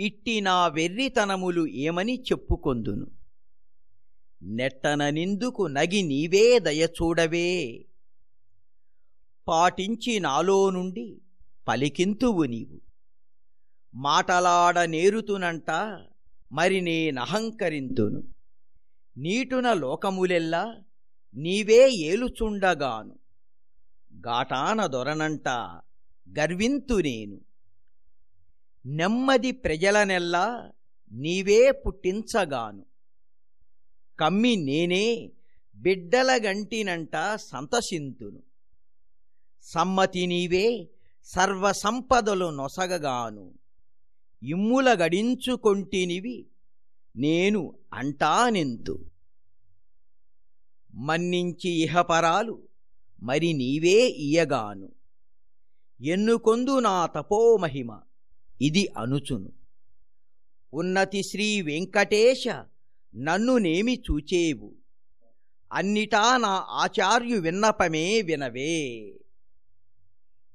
ఇట్టి నా వెర్రితనములు ఏమని చెప్పుకొందును? నెట్టన నిందుకు నగి నీవే దయచూడవే పాటించి నాలో నుండి పలికింతువు నీవు. మాటలాడ నేరుతునంట మరి నేనహంకరింతును. నీటున లోకములెల్లా నీవే ఏలుచుండగాను. గాటాన దొరనంట గర్వింతు నేను నెమ్మది ప్రజలనెల్లా నీవే పుట్టించగాను. కమ్మి నేనే బిడ్డల గంటినంట సంతసింతును. సమ్మతి నీవే సర్వసంపదలు నొసగగాను. ఇమ్ముల గడించుకొంటినివి నేను అంటానెంతు మన్నించి ఇహపరాలు మరి నీవే ఇయగాను ఎన్నుకొందు నా తపోమహిమ? ఇది అనుచును. ఉన్నతి శ్రీ వెంకటేశ నన్ను నేమి చూచేవు. అన్నిటా నా ఆచార్యు విన్నపమే వినవే.